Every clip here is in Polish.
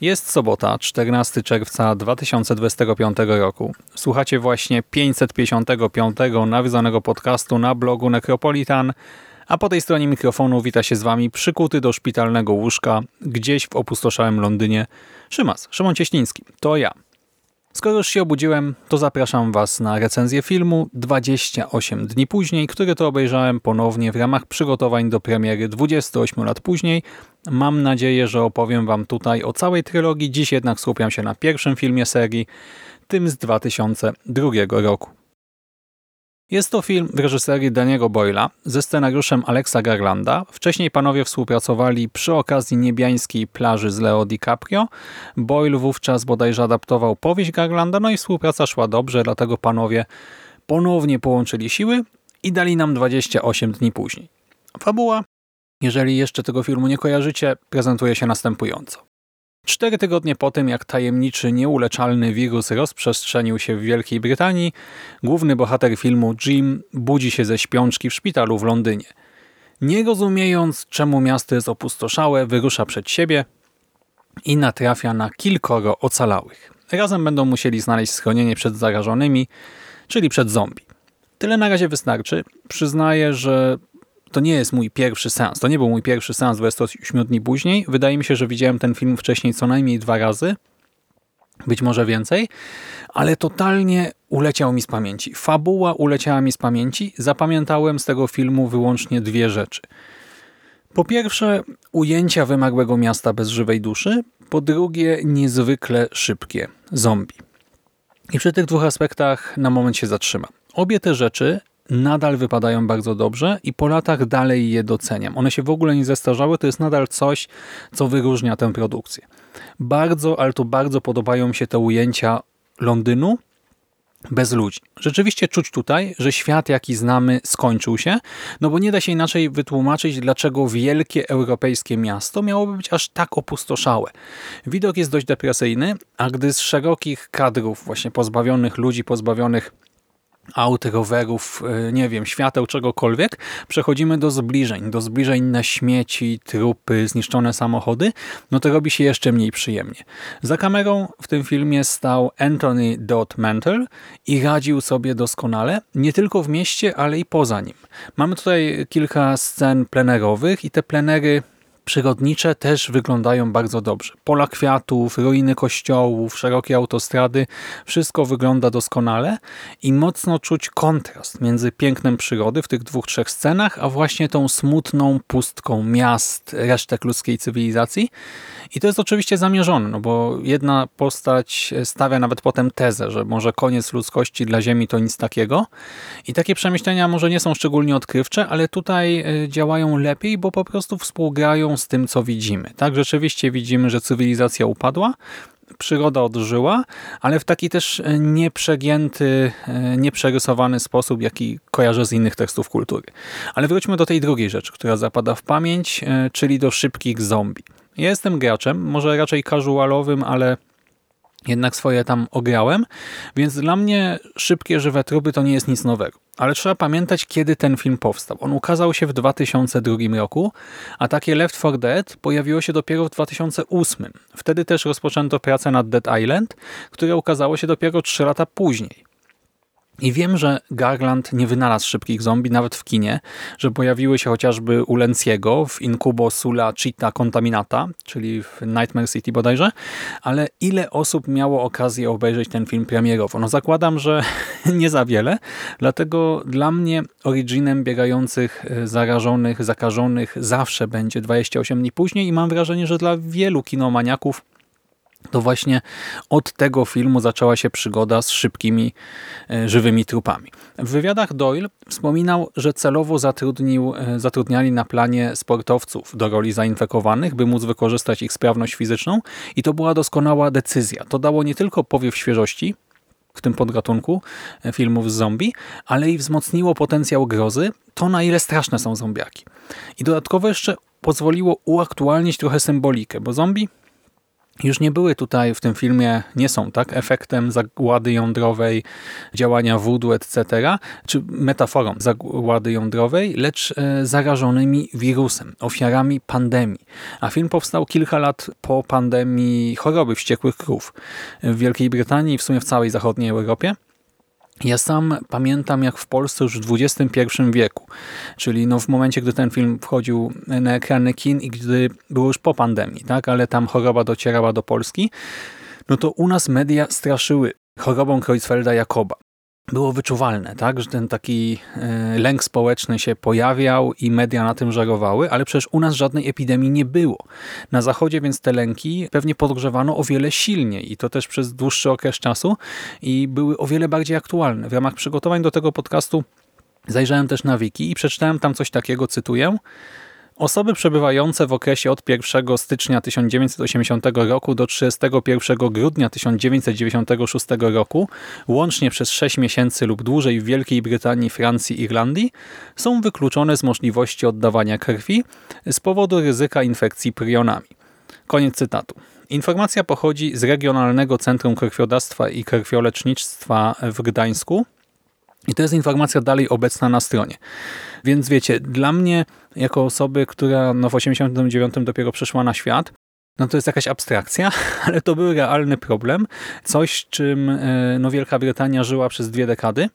Jest sobota, 14 czerwca 2025 roku. Słuchacie właśnie 555 nawiązanego podcastu na blogu Necropolitan, a po tej stronie mikrofonu wita się z Wami przykuty do szpitalnego łóżka gdzieś w opustoszałym Londynie Szymas, Szymon Cieśliński. To ja. Skoro już się obudziłem, to zapraszam Was na recenzję filmu 28 dni później, który to obejrzałem ponownie w ramach przygotowań do premiery 28 lat później. Mam nadzieję, że opowiem Wam tutaj o całej trylogii, dziś jednak skupiam się na pierwszym filmie serii, tym z 2002 roku. Jest to film w reżyserii Daniego Boyla ze scenariuszem Alexa Garlanda. Wcześniej panowie współpracowali przy okazji niebiańskiej plaży z Leo DiCaprio. Boyle wówczas bodajże adaptował powieść Garlanda, no i współpraca szła dobrze, dlatego panowie ponownie połączyli siły i dali nam 28 dni później. Fabuła, jeżeli jeszcze tego filmu nie kojarzycie, prezentuje się następująco. Cztery tygodnie po tym, jak tajemniczy, nieuleczalny wirus rozprzestrzenił się w Wielkiej Brytanii, główny bohater filmu Jim budzi się ze śpiączki w szpitalu w Londynie. Nie rozumiejąc, czemu miasto jest opustoszałe, wyrusza przed siebie i natrafia na kilkoro ocalałych. Razem będą musieli znaleźć schronienie przed zarażonymi, czyli przed zombie. Tyle na razie wystarczy. Przyznaję, że to nie jest mój pierwszy seans. To nie był mój pierwszy seans 28 dni później. Wydaje mi się, że widziałem ten film wcześniej co najmniej dwa razy. Być może więcej. Ale totalnie uleciał mi z pamięci. Fabuła uleciała mi z pamięci. Zapamiętałem z tego filmu wyłącznie dwie rzeczy. Po pierwsze, ujęcia wymagłego miasta bez żywej duszy. Po drugie, niezwykle szybkie zombie. I przy tych dwóch aspektach na moment się zatrzymam. Obie te rzeczy nadal wypadają bardzo dobrze i po latach dalej je doceniam. One się w ogóle nie zestarzały, to jest nadal coś, co wyróżnia tę produkcję. Bardzo, ale to bardzo podobają mi się te ujęcia Londynu bez ludzi. Rzeczywiście czuć tutaj, że świat jaki znamy skończył się, no bo nie da się inaczej wytłumaczyć, dlaczego wielkie europejskie miasto miałoby być aż tak opustoszałe. Widok jest dość depresyjny, a gdy z szerokich kadrów właśnie pozbawionych ludzi, pozbawionych aut, rowerów, e, nie wiem, świateł, czegokolwiek, przechodzimy do zbliżeń, do zbliżeń na śmieci, trupy, zniszczone samochody, no to robi się jeszcze mniej przyjemnie. Za kamerą w tym filmie stał Anthony Dodd Mantle i radził sobie doskonale, nie tylko w mieście, ale i poza nim. Mamy tutaj kilka scen plenerowych i te plenery przyrodnicze też wyglądają bardzo dobrze. Pola kwiatów, ruiny kościołów, szerokie autostrady, wszystko wygląda doskonale i mocno czuć kontrast między pięknem przyrody w tych dwóch, trzech scenach, a właśnie tą smutną pustką miast, resztek ludzkiej cywilizacji. I to jest oczywiście zamierzone, no bo jedna postać stawia nawet potem tezę, że może koniec ludzkości dla Ziemi to nic takiego. I takie przemyślenia może nie są szczególnie odkrywcze, ale tutaj e, działają lepiej, bo po prostu współgrają z tym, co widzimy. Tak, rzeczywiście widzimy, że cywilizacja upadła, przyroda odżyła, ale w taki też nieprzegięty, nieprzerysowany sposób, jaki kojarzę z innych tekstów kultury. Ale wróćmy do tej drugiej rzeczy, która zapada w pamięć, e, czyli do szybkich zombie. Ja jestem graczem, może raczej casualowym, ale jednak swoje tam ograłem, więc dla mnie szybkie, żywe trupy to nie jest nic nowego. Ale trzeba pamiętać, kiedy ten film powstał. On ukazał się w 2002 roku, a takie Left 4 Dead pojawiło się dopiero w 2008. Wtedy też rozpoczęto pracę nad Dead Island, które ukazało się dopiero 3 lata później. I wiem, że Garland nie wynalazł szybkich zombie nawet w kinie, że pojawiły się chociażby u Lenciego w Incubo Sula Citta Contaminata, czyli w Nightmare City bodajże, ale ile osób miało okazję obejrzeć ten film premierowo? No zakładam, że nie za wiele, dlatego dla mnie originem biegających e, zarażonych, zakażonych zawsze będzie 28 dni później i mam wrażenie, że dla wielu kinomaniaków to właśnie od tego filmu zaczęła się przygoda z szybkimi, e, żywymi trupami. W wywiadach Doyle wspominał, że celowo zatrudnił, e, zatrudniali na planie sportowców do roli zainfekowanych, by móc wykorzystać ich sprawność fizyczną i to była doskonała decyzja. To dało nie tylko powiew świeżości, w tym podgatunku e, filmów z zombie, ale i wzmocniło potencjał grozy, to na ile straszne są zombiaki. I dodatkowo jeszcze pozwoliło uaktualnić trochę symbolikę, bo zombie już nie były tutaj w tym filmie, nie są tak efektem zagłady jądrowej, działania wódu, etc., czy metaforą zagłady jądrowej, lecz e, zarażonymi wirusem, ofiarami pandemii. A film powstał kilka lat po pandemii choroby wściekłych krów w Wielkiej Brytanii i w sumie w całej zachodniej Europie. Ja sam pamiętam, jak w Polsce już w XXI wieku, czyli no w momencie, gdy ten film wchodził na ekrany kin i gdy było już po pandemii, tak, ale tam choroba docierała do Polski, no to u nas media straszyły chorobą Creutzfelda-Jakoba było wyczuwalne, tak, że ten taki e, lęk społeczny się pojawiał i media na tym żerowały, ale przecież u nas żadnej epidemii nie było. Na zachodzie więc te lęki pewnie podgrzewano o wiele silniej i to też przez dłuższy okres czasu i były o wiele bardziej aktualne. W ramach przygotowań do tego podcastu zajrzałem też na wiki i przeczytałem tam coś takiego, cytuję, Osoby przebywające w okresie od 1 stycznia 1980 roku do 31 grudnia 1996 roku, łącznie przez 6 miesięcy lub dłużej w Wielkiej Brytanii, Francji i Irlandii, są wykluczone z możliwości oddawania krwi z powodu ryzyka infekcji prionami. Koniec cytatu. Informacja pochodzi z Regionalnego Centrum Krwiodawstwa i Krwiolecznictwa w Gdańsku, i to jest informacja dalej obecna na stronie. Więc wiecie, dla mnie, jako osoby, która no w 89 dopiero przyszła na świat, no to jest jakaś abstrakcja, ale to był realny problem. Coś, czym e, no Wielka Brytania żyła przez dwie dekady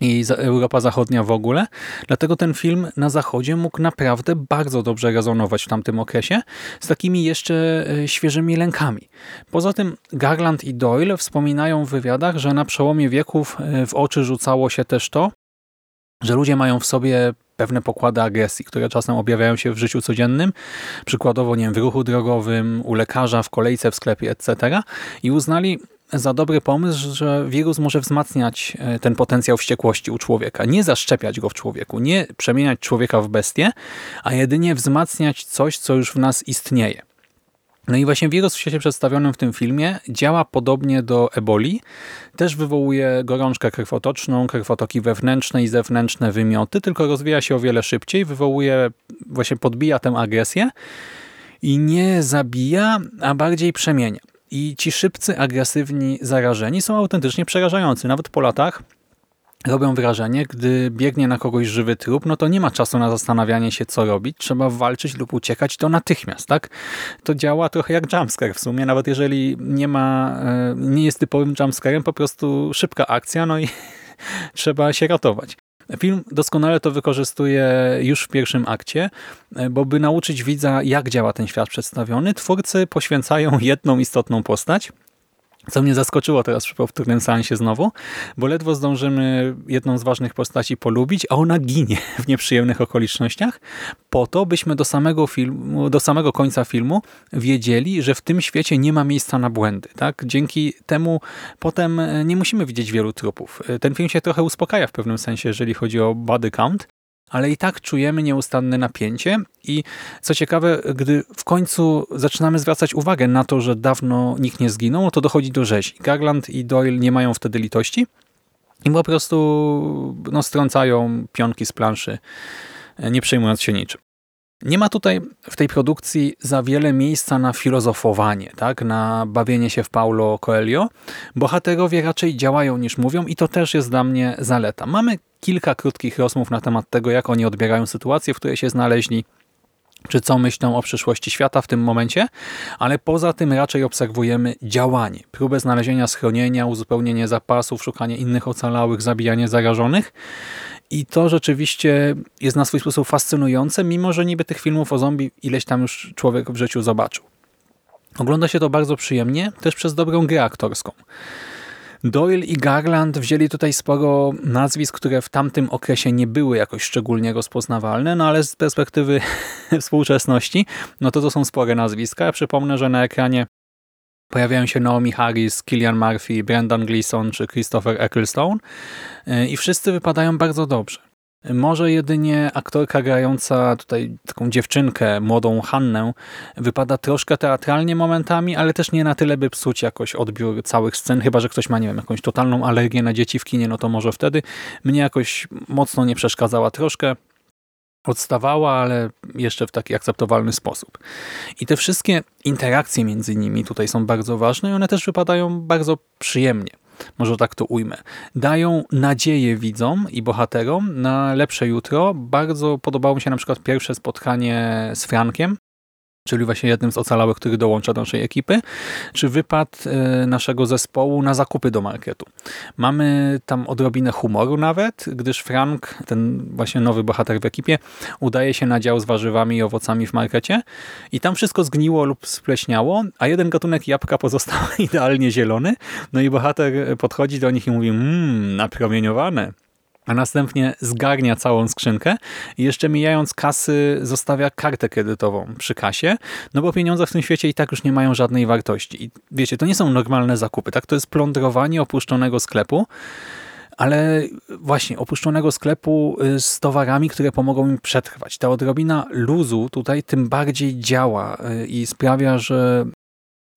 i Europa Zachodnia w ogóle. Dlatego ten film na Zachodzie mógł naprawdę bardzo dobrze rezonować w tamtym okresie z takimi jeszcze e, świeżymi lękami. Poza tym Garland i Doyle wspominają w wywiadach, że na przełomie wieków e, w oczy rzucało się też to, że ludzie mają w sobie pewne pokłady agresji, które czasem objawiają się w życiu codziennym, przykładowo nie wiem, w ruchu drogowym, u lekarza, w kolejce w sklepie, etc. I uznali, za dobry pomysł, że wirus może wzmacniać e, ten potencjał wściekłości u człowieka. Nie zaszczepiać go w człowieku, nie przemieniać człowieka w bestię, a jedynie wzmacniać coś, co już w nas istnieje. No i właśnie wirus w świecie przedstawionym w tym filmie działa podobnie do eboli. Też wywołuje gorączkę krwotoczną, krwotoki wewnętrzne i zewnętrzne wymioty, tylko rozwija się o wiele szybciej, wywołuje, właśnie podbija tę agresję i nie zabija, a bardziej przemienia. I ci szybcy, agresywni zarażeni są autentycznie przerażający. Nawet po latach robią wrażenie, gdy biegnie na kogoś żywy trup, no to nie ma czasu na zastanawianie się, co robić. Trzeba walczyć lub uciekać to natychmiast, tak? To działa trochę jak jumpscare w sumie, nawet jeżeli nie ma, e, nie jest typowym jumpscarem, po prostu szybka akcja, no i trzeba się ratować. Film doskonale to wykorzystuje już w pierwszym akcie, e, bo by nauczyć widza, jak działa ten świat przedstawiony, twórcy poświęcają jedną istotną postać, co mnie zaskoczyło teraz przy powtórnym seansie znowu, bo ledwo zdążymy jedną z ważnych postaci polubić, a ona ginie w nieprzyjemnych okolicznościach, po to byśmy do samego, filmu, do samego końca filmu wiedzieli, że w tym świecie nie ma miejsca na błędy. Tak? Dzięki temu potem nie musimy widzieć wielu trupów. Ten film się trochę uspokaja w pewnym sensie, jeżeli chodzi o body count, ale i tak czujemy nieustanne napięcie i co ciekawe, gdy w końcu zaczynamy zwracać uwagę na to, że dawno nikt nie zginął, to dochodzi do rzezi. Garland i Doyle nie mają wtedy litości i po prostu no, strącają pionki z planszy, nie przejmując się niczym. Nie ma tutaj w tej produkcji za wiele miejsca na filozofowanie, tak? na bawienie się w Paulo Coelho. Bohaterowie raczej działają niż mówią i to też jest dla mnie zaleta. Mamy kilka krótkich rozmów na temat tego, jak oni odbierają sytuację, w której się znaleźli, czy co myślą o przyszłości świata w tym momencie, ale poza tym raczej obserwujemy działanie, próbę znalezienia schronienia, uzupełnienie zapasów, szukanie innych ocalałych, zabijanie zarażonych. I to rzeczywiście jest na swój sposób fascynujące, mimo że niby tych filmów o zombie ileś tam już człowiek w życiu zobaczył. Ogląda się to bardzo przyjemnie, też przez dobrą grę aktorską. Doyle i Garland wzięli tutaj sporo nazwisk, które w tamtym okresie nie były jakoś szczególnie rozpoznawalne, no ale z perspektywy współczesności, no to to są spore nazwiska. Ja przypomnę, że na ekranie Pojawiają się Naomi Harris, Killian Murphy, Brendan Gleeson czy Christopher Ecclestone y, i wszyscy wypadają bardzo dobrze. Może jedynie aktorka grająca tutaj taką dziewczynkę, młodą Hannę, wypada troszkę teatralnie momentami, ale też nie na tyle, by psuć jakoś odbiór całych scen, chyba że ktoś ma, nie wiem, jakąś totalną alergię na dzieci w kinie, no to może wtedy. Mnie jakoś mocno nie przeszkadzała troszkę. Odstawała, ale jeszcze w taki akceptowalny sposób. I te wszystkie interakcje między nimi tutaj są bardzo ważne i one też wypadają bardzo przyjemnie może tak to ujmę, dają nadzieję widzom i bohaterom na lepsze jutro. Bardzo podobało mi się na przykład pierwsze spotkanie z Frankiem, czyli właśnie jednym z ocalałych, który dołącza do naszej ekipy, czy wypad e, naszego zespołu na zakupy do marketu. Mamy tam odrobinę humoru nawet, gdyż Frank, ten właśnie nowy bohater w ekipie, udaje się na dział z warzywami i owocami w markecie i tam wszystko zgniło lub spleśniało, a jeden gatunek jabłka pozostał idealnie zielony, no i bohater podchodzi do nich i mówi, mmm, napromieniowane a następnie zgarnia całą skrzynkę i jeszcze mijając kasy zostawia kartę kredytową przy kasie, no bo pieniądze w tym świecie i tak już nie mają żadnej wartości. I wiecie, to nie są normalne zakupy, tak? To jest plądrowanie opuszczonego sklepu, ale właśnie opuszczonego sklepu y, z towarami, które pomogą im przetrwać. Ta odrobina luzu tutaj tym bardziej działa y, i sprawia, że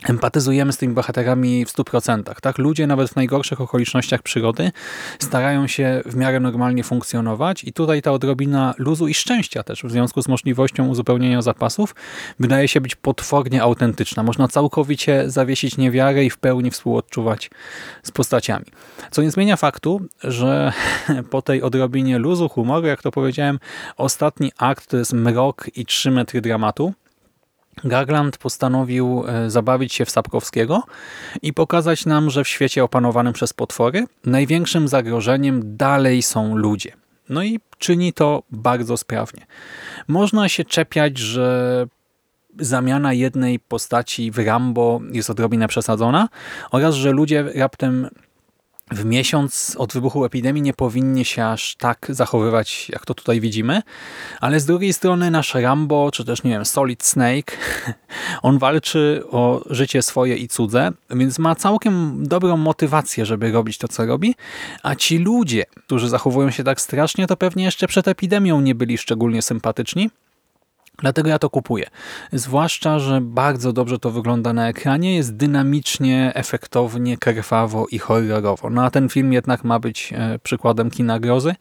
empatyzujemy z tymi bohaterami w 100%. Tak? Ludzie nawet w najgorszych okolicznościach przyrody starają się w miarę normalnie funkcjonować i tutaj ta odrobina luzu i szczęścia też w związku z możliwością uzupełnienia zapasów wydaje się być potwornie autentyczna. Można całkowicie zawiesić niewiarę i w pełni współodczuwać z postaciami. Co nie zmienia faktu, że po tej odrobinie luzu, humoru, jak to powiedziałem, ostatni akt to jest mrok i trzy metry dramatu Garland postanowił e, zabawić się w Sapkowskiego i pokazać nam, że w świecie opanowanym przez potwory największym zagrożeniem dalej są ludzie. No i czyni to bardzo sprawnie. Można się czepiać, że zamiana jednej postaci w Rambo jest odrobinę przesadzona oraz, że ludzie raptem w miesiąc od wybuchu epidemii nie powinni się aż tak zachowywać, jak to tutaj widzimy, ale z drugiej strony nasz Rambo, czy też nie wiem, Solid Snake, on walczy o życie swoje i cudze, więc ma całkiem dobrą motywację, żeby robić to, co robi, a ci ludzie, którzy zachowują się tak strasznie, to pewnie jeszcze przed epidemią nie byli szczególnie sympatyczni, Dlatego ja to kupuję. Zwłaszcza, że bardzo dobrze to wygląda na ekranie, jest dynamicznie, efektownie, krwawo i horrorowo. No a ten film jednak ma być e, przykładem kina grozy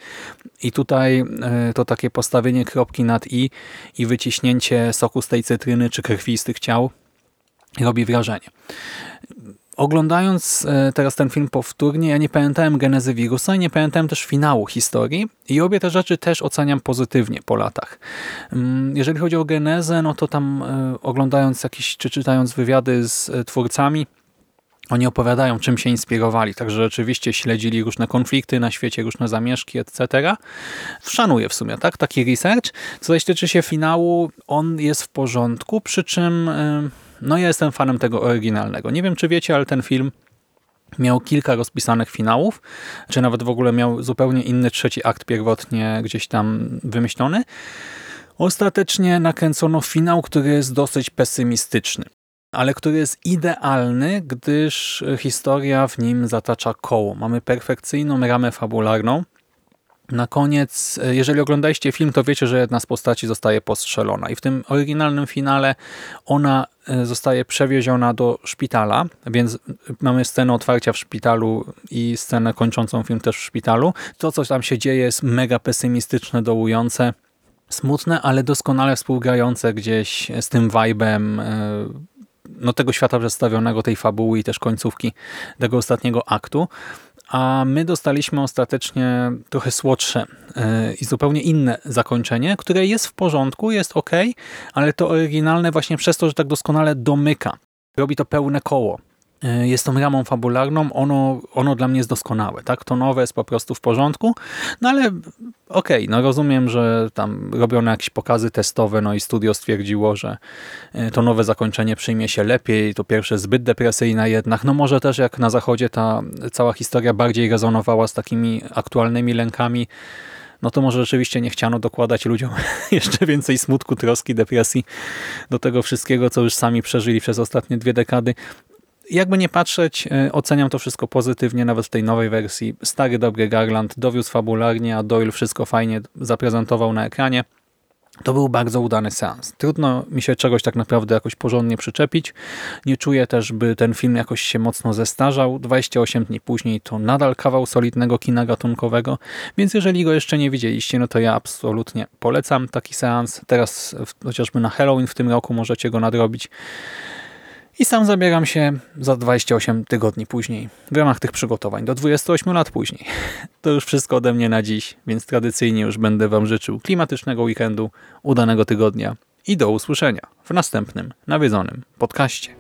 i tutaj e, to takie postawienie kropki nad i i wyciśnięcie soku z tej cytryny czy krwi z tych ciał robi wrażenie. Oglądając e, teraz ten film powtórnie, ja nie pamiętałem genezy wirusa nie pamiętałem też finału historii i obie te rzeczy też oceniam pozytywnie po latach. Mm, jeżeli chodzi o genezę, no to tam e, oglądając jakieś, czy czytając wywiady z e, twórcami, oni opowiadają, czym się inspirowali, także rzeczywiście śledzili różne konflikty na świecie, różne zamieszki, etc. Szanuję w sumie, tak? Taki research. Co zaś tyczy się finału, on jest w porządku, przy czym no ja jestem fanem tego oryginalnego. Nie wiem, czy wiecie, ale ten film miał kilka rozpisanych finałów, czy nawet w ogóle miał zupełnie inny trzeci akt pierwotnie gdzieś tam wymyślony. Ostatecznie nakręcono finał, który jest dosyć pesymistyczny, ale który jest idealny, gdyż historia w nim zatacza koło. Mamy perfekcyjną ramę fabularną, na koniec, e, jeżeli oglądaliście film, to wiecie, że jedna z postaci zostaje postrzelona i w tym oryginalnym finale ona e, zostaje przewieziona do szpitala, więc mamy scenę otwarcia w szpitalu i scenę kończącą film też w szpitalu. To, co tam się dzieje jest mega pesymistyczne, dołujące, smutne, ale doskonale współgrające gdzieś z tym vibe'em e, no, tego świata przedstawionego, tej fabuły i też końcówki tego ostatniego aktu a my dostaliśmy ostatecznie trochę słodsze e, i zupełnie inne zakończenie, które jest w porządku, jest ok, ale to oryginalne właśnie przez to, że tak doskonale domyka. Robi to pełne koło. E, jest tą ramą fabularną, ono, ono dla mnie jest doskonałe. Tak? To nowe jest po prostu w porządku, no ale okej, okay, no rozumiem, że tam robiono jakieś pokazy testowe, no i studio stwierdziło, że e, to nowe zakończenie przyjmie się lepiej, to pierwsze zbyt depresyjne jednak, no może też jak na zachodzie ta cała historia bardziej rezonowała z takimi aktualnymi lękami, no to może rzeczywiście nie chciano dokładać ludziom jeszcze więcej smutku, troski, depresji do tego wszystkiego, co już sami przeżyli przez ostatnie dwie dekady jakby nie patrzeć, e, oceniam to wszystko pozytywnie, nawet w tej nowej wersji. Stary, dobry Garland dowiózł fabularnie, a Doyle wszystko fajnie zaprezentował na ekranie. To był bardzo udany seans. Trudno mi się czegoś tak naprawdę jakoś porządnie przyczepić. Nie czuję też, by ten film jakoś się mocno zestarzał. 28 dni później to nadal kawał solidnego kina gatunkowego, więc jeżeli go jeszcze nie widzieliście, no to ja absolutnie polecam taki seans. Teraz chociażby na Halloween w tym roku możecie go nadrobić. I sam zabieram się za 28 tygodni później, w ramach tych przygotowań, do 28 lat później. To już wszystko ode mnie na dziś, więc tradycyjnie już będę Wam życzył klimatycznego weekendu, udanego tygodnia i do usłyszenia w następnym nawiedzonym podcaście.